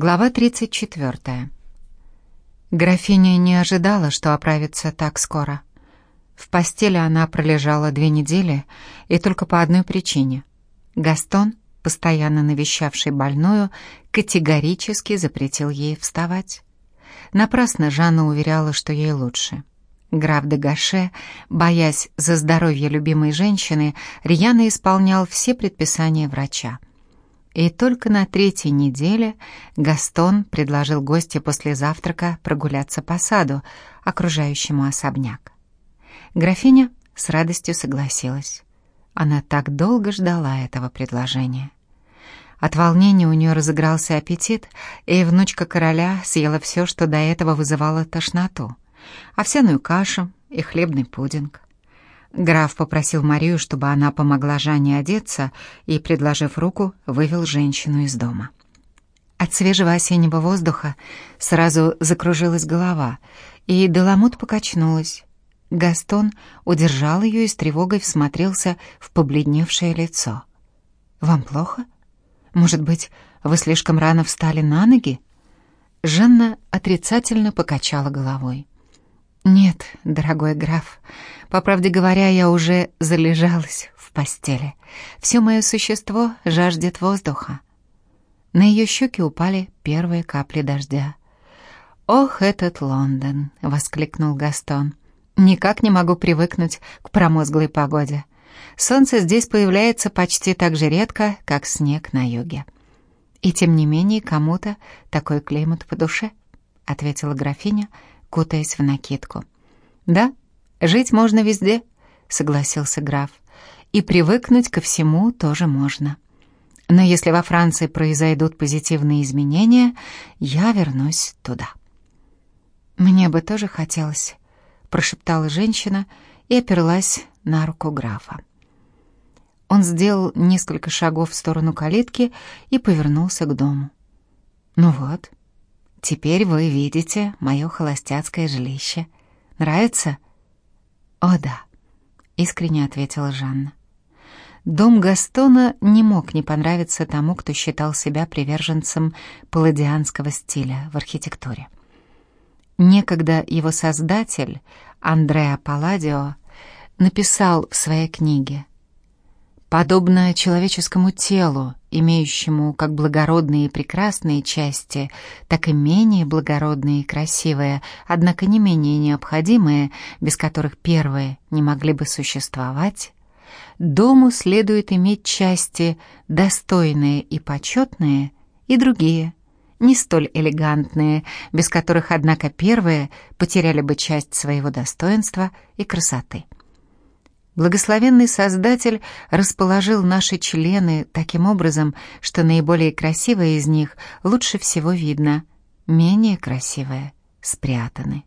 Глава 34. Графиня не ожидала, что оправится так скоро. В постели она пролежала две недели, и только по одной причине. Гастон, постоянно навещавший больную, категорически запретил ей вставать. Напрасно Жанна уверяла, что ей лучше. Граф де Гаше, боясь за здоровье любимой женщины, рьяно исполнял все предписания врача. И только на третьей неделе Гастон предложил гостю после завтрака прогуляться по саду, окружающему особняк. Графиня с радостью согласилась. Она так долго ждала этого предложения. От волнения у нее разыгрался аппетит, и внучка короля съела все, что до этого вызывало тошноту. Овсяную кашу и хлебный пудинг. Граф попросил Марию, чтобы она помогла Жанне одеться и, предложив руку, вывел женщину из дома. От свежего осеннего воздуха сразу закружилась голова, и Деламут покачнулась. Гастон удержал ее и с тревогой всмотрелся в побледневшее лицо. «Вам плохо? Может быть, вы слишком рано встали на ноги?» Жанна отрицательно покачала головой. «Нет, дорогой граф, по правде говоря, я уже залежалась в постели. Все мое существо жаждет воздуха». На ее щеки упали первые капли дождя. «Ох, этот Лондон!» — воскликнул Гастон. «Никак не могу привыкнуть к промозглой погоде. Солнце здесь появляется почти так же редко, как снег на юге. И тем не менее кому-то такой климат по душе», — ответила графиня, — кутаясь в накидку. «Да, жить можно везде», — согласился граф. «И привыкнуть ко всему тоже можно. Но если во Франции произойдут позитивные изменения, я вернусь туда». «Мне бы тоже хотелось», — прошептала женщина и оперлась на руку графа. Он сделал несколько шагов в сторону калитки и повернулся к дому. «Ну вот, Теперь вы видите мое холостяцкое жилище. Нравится? О, да, искренне ответила Жанна. Дом Гастона не мог не понравиться тому, кто считал себя приверженцем палладианского стиля в архитектуре. Некогда его создатель, Андреа Палладио, написал в своей книге Подобно человеческому телу, имеющему как благородные и прекрасные части, так и менее благородные и красивые, однако не менее необходимые, без которых первые не могли бы существовать, дому следует иметь части достойные и почетные, и другие, не столь элегантные, без которых, однако, первые потеряли бы часть своего достоинства и красоты. Благословенный Создатель расположил наши члены таким образом, что наиболее красивые из них лучше всего видно, менее красивые спрятаны.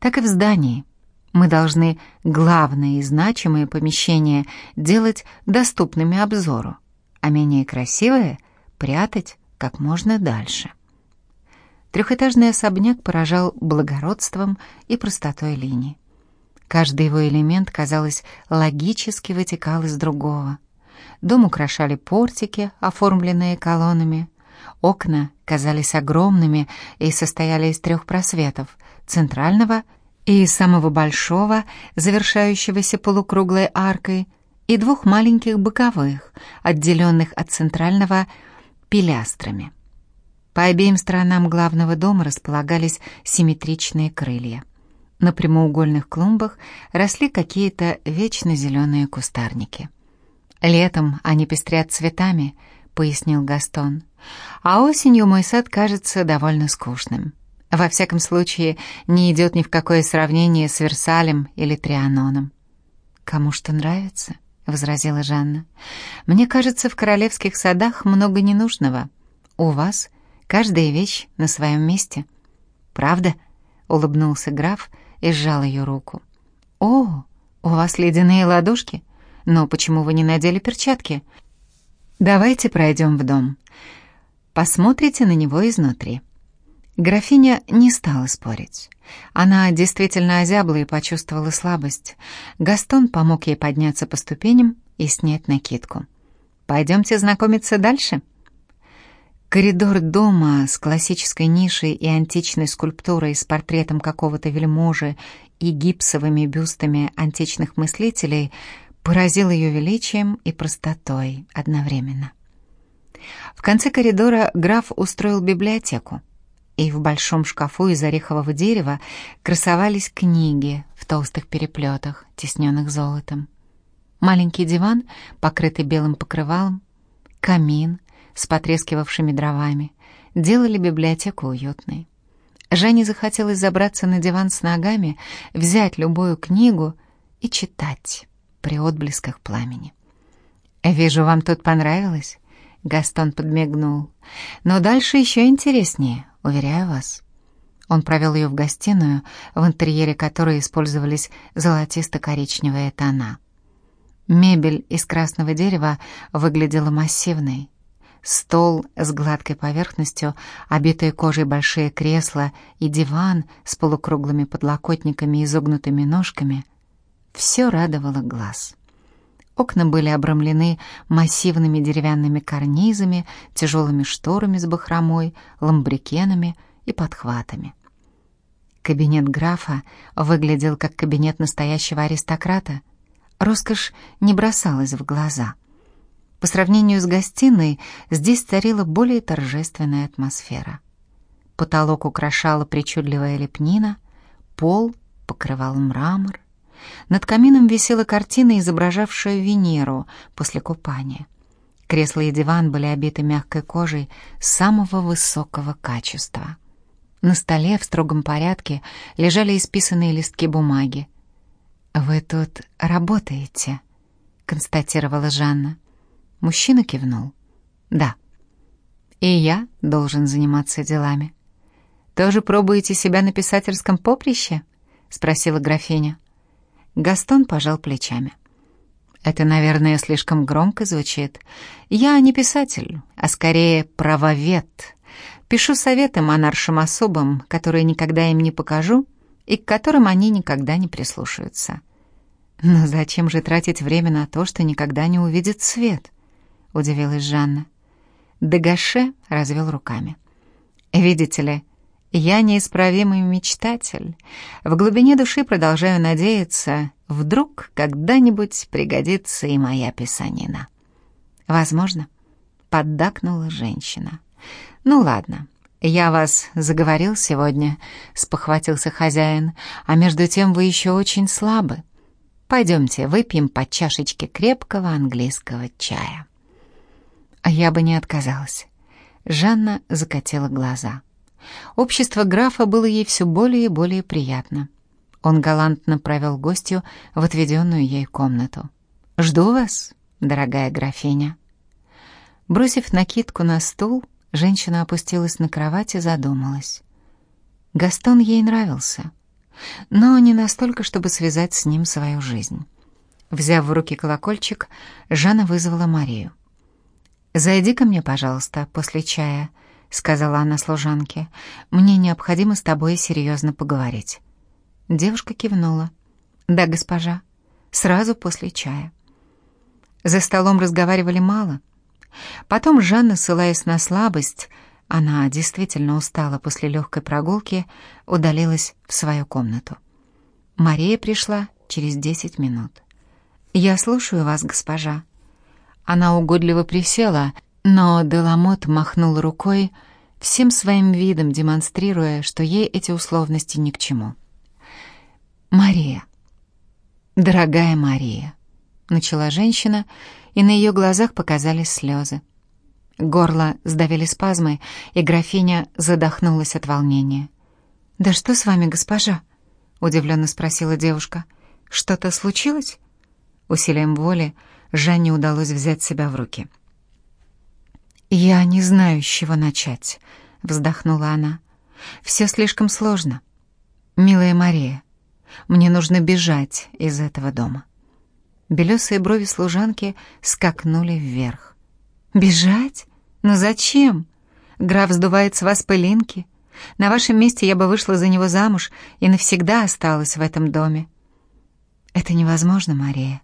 Так и в здании. Мы должны главные и значимые помещения делать доступными обзору, а менее красивые прятать как можно дальше. Трехэтажный особняк поражал благородством и простотой линий. Каждый его элемент, казалось, логически вытекал из другого. Дом украшали портики, оформленные колоннами. Окна казались огромными и состояли из трех просветов — центрального и самого большого, завершающегося полукруглой аркой, и двух маленьких боковых, отделенных от центрального пилястрами. По обеим сторонам главного дома располагались симметричные крылья. На прямоугольных клумбах росли какие-то вечно зеленые кустарники. «Летом они пестрят цветами», — пояснил Гастон. «А осенью мой сад кажется довольно скучным. Во всяком случае, не идет ни в какое сравнение с Версалем или Трианоном». «Кому что нравится», — возразила Жанна. «Мне кажется, в королевских садах много ненужного. У вас каждая вещь на своем месте». «Правда?» — улыбнулся граф, — и сжал ее руку. «О, у вас ледяные ладошки? Но почему вы не надели перчатки? Давайте пройдем в дом. Посмотрите на него изнутри». Графиня не стала спорить. Она действительно озябла и почувствовала слабость. Гастон помог ей подняться по ступеням и снять накидку. «Пойдемте знакомиться дальше». Коридор дома с классической нишей и античной скульптурой с портретом какого-то вельможи и гипсовыми бюстами античных мыслителей поразил ее величием и простотой одновременно. В конце коридора граф устроил библиотеку, и в большом шкафу из орехового дерева красовались книги в толстых переплетах, тесненных золотом. Маленький диван, покрытый белым покрывалом, камин с потрескивавшими дровами, делали библиотеку уютной. Жене захотелось забраться на диван с ногами, взять любую книгу и читать при отблесках пламени. «Вижу, вам тут понравилось?» Гастон подмигнул. «Но дальше еще интереснее, уверяю вас». Он провел ее в гостиную, в интерьере которой использовались золотисто-коричневые тона. Мебель из красного дерева выглядела массивной. Стол с гладкой поверхностью, обитые кожей большие кресла и диван с полукруглыми подлокотниками и изогнутыми ножками — все радовало глаз. Окна были обрамлены массивными деревянными карнизами, тяжелыми шторами с бахромой, ламбрикенами и подхватами. Кабинет графа выглядел как кабинет настоящего аристократа. Роскошь не бросалась в глаза — по сравнению с гостиной, здесь царила более торжественная атмосфера. Потолок украшала причудливая лепнина, пол покрывал мрамор. Над камином висела картина, изображавшая Венеру после купания. Кресла и диван были обиты мягкой кожей самого высокого качества. На столе в строгом порядке лежали исписанные листки бумаги. «Вы тут работаете?» — констатировала Жанна. Мужчина кивнул. «Да. И я должен заниматься делами». «Тоже пробуете себя на писательском поприще?» — спросила графиня. Гастон пожал плечами. «Это, наверное, слишком громко звучит. Я не писатель, а скорее правовед. Пишу советы монаршим особам, которые никогда им не покажу и к которым они никогда не прислушаются. Но зачем же тратить время на то, что никогда не увидит свет?» — удивилась Жанна. Дегаше развел руками. «Видите ли, я неисправимый мечтатель. В глубине души продолжаю надеяться, вдруг когда-нибудь пригодится и моя писанина». «Возможно», — поддакнула женщина. «Ну ладно, я вас заговорил сегодня», — спохватился хозяин, «а между тем вы еще очень слабы. Пойдемте выпьем по чашечке крепкого английского чая». А я бы не отказалась. Жанна закатила глаза. Общество графа было ей все более и более приятно. Он галантно провел гостью в отведенную ей комнату. «Жду вас, дорогая графиня». Бросив накидку на стул, женщина опустилась на кровать и задумалась. Гастон ей нравился, но не настолько, чтобы связать с ним свою жизнь. Взяв в руки колокольчик, Жанна вызвала Марию. «Зайди ко мне, пожалуйста, после чая», — сказала она служанке. «Мне необходимо с тобой серьезно поговорить». Девушка кивнула. «Да, госпожа, сразу после чая». За столом разговаривали мало. Потом Жанна, ссылаясь на слабость, она действительно устала после легкой прогулки, удалилась в свою комнату. Мария пришла через десять минут. «Я слушаю вас, госпожа», она угодливо присела, но Деламот махнул рукой, всем своим видом демонстрируя, что ей эти условности ни к чему. «Мария, дорогая Мария», — начала женщина, и на ее глазах показались слезы. Горло сдавили спазмы, и графиня задохнулась от волнения. «Да что с вами, госпожа?» — удивленно спросила девушка. «Что-то случилось?» Усилием воли Жанне удалось взять себя в руки. «Я не знаю, с чего начать», — вздохнула она. «Все слишком сложно. Милая Мария, мне нужно бежать из этого дома». Белесые брови служанки скакнули вверх. «Бежать? Но зачем? Граф сдувает с вас пылинки. На вашем месте я бы вышла за него замуж и навсегда осталась в этом доме». «Это невозможно, Мария.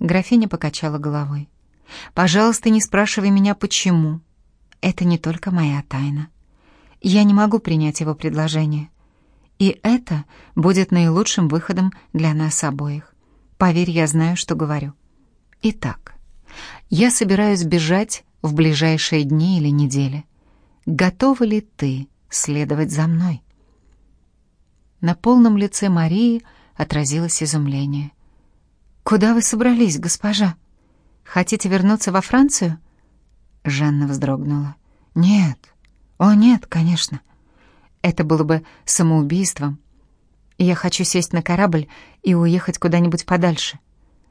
Графиня покачала головой. «Пожалуйста, не спрашивай меня, почему. это не только моя тайна. Я не могу принять его предложение. И это будет наилучшим выходом для нас обоих. Поверь, я знаю, что говорю. Итак, я собираюсь бежать в ближайшие дни или недели. Готова ли ты следовать за мной?» На полном лице Марии отразилось изумление. «Куда вы собрались, госпожа? Хотите вернуться во Францию?» Жанна вздрогнула. «Нет, о нет, конечно. Это было бы самоубийством. Я хочу сесть на корабль и уехать куда-нибудь подальше.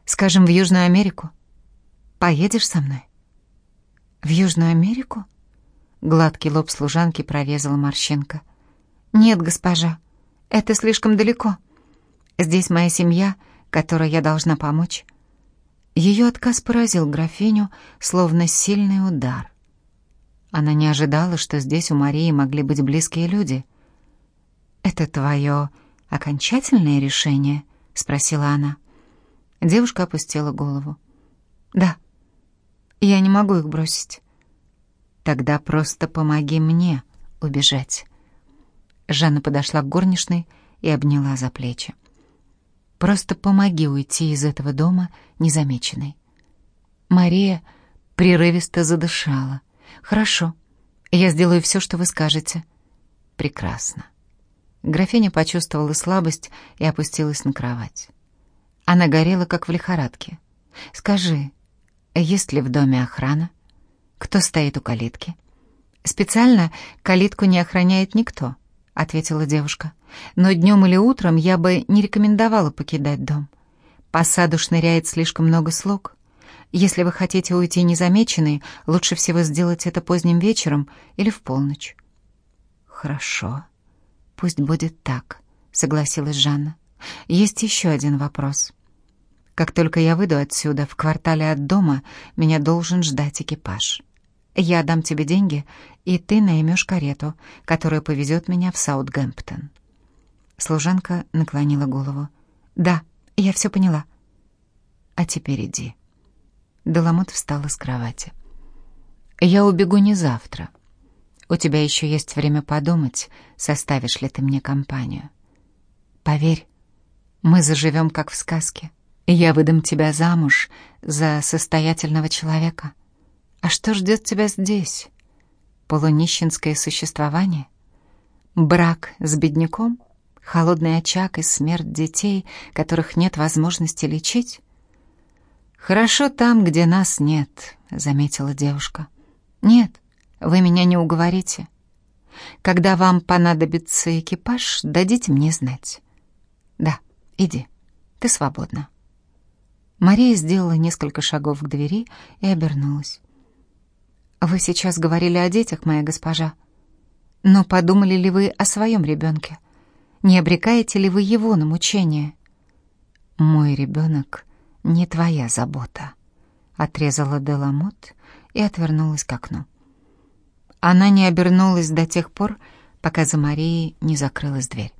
Скажем, в Южную Америку. Поедешь со мной?» «В Южную Америку?» Гладкий лоб служанки прорезала морщинка. «Нет, госпожа, это слишком далеко. Здесь моя семья, которой я должна помочь». Ее отказ поразил графиню, словно сильный удар. Она не ожидала, что здесь у Марии могли быть близкие люди. «Это твое окончательное решение?» — спросила она. Девушка опустила голову. «Да, я не могу их бросить». «Тогда просто помоги мне убежать». Жанна подошла к горничной и обняла за плечи. «Просто помоги уйти из этого дома незамеченной». Мария прерывисто задышала. «Хорошо, я сделаю все, что вы скажете». «Прекрасно». Графиня почувствовала слабость и опустилась на кровать. Она горела, как в лихорадке. «Скажи, есть ли в доме охрана? Кто стоит у калитки?» «Специально калитку не охраняет никто», — ответила девушка. «Но днем или утром я бы не рекомендовала покидать дом. По саду шныряет слишком много слуг. Если вы хотите уйти незамеченной, лучше всего сделать это поздним вечером или в полночь». «Хорошо, пусть будет так», — согласилась Жанна. «Есть еще один вопрос. Как только я выйду отсюда, в квартале от дома, меня должен ждать экипаж. Я дам тебе деньги, и ты наймешь карету, которая повезет меня в Саутгемптон». Служанка наклонила голову. «Да, я все поняла». «А теперь иди». Деламот встала с кровати. «Я убегу не завтра. У тебя еще есть время подумать, составишь ли ты мне компанию. Поверь, мы заживем, как в сказке. Я выдам тебя замуж за состоятельного человека. А что ждет тебя здесь? Полунищенское существование? Брак с бедняком? Холодный очаг и смерть детей, которых нет возможности лечить? «Хорошо там, где нас нет», — заметила девушка. «Нет, вы меня не уговорите. Когда вам понадобится экипаж, дадите мне знать». «Да, иди, ты свободна». Мария сделала несколько шагов к двери и обернулась. «Вы сейчас говорили о детях, моя госпожа. Но подумали ли вы о своем ребенке? Не обрекаете ли вы его на мучение?» «Мой ребенок не твоя забота», — отрезала Деламот и отвернулась к окну. Она не обернулась до тех пор, пока за Марией не закрылась дверь.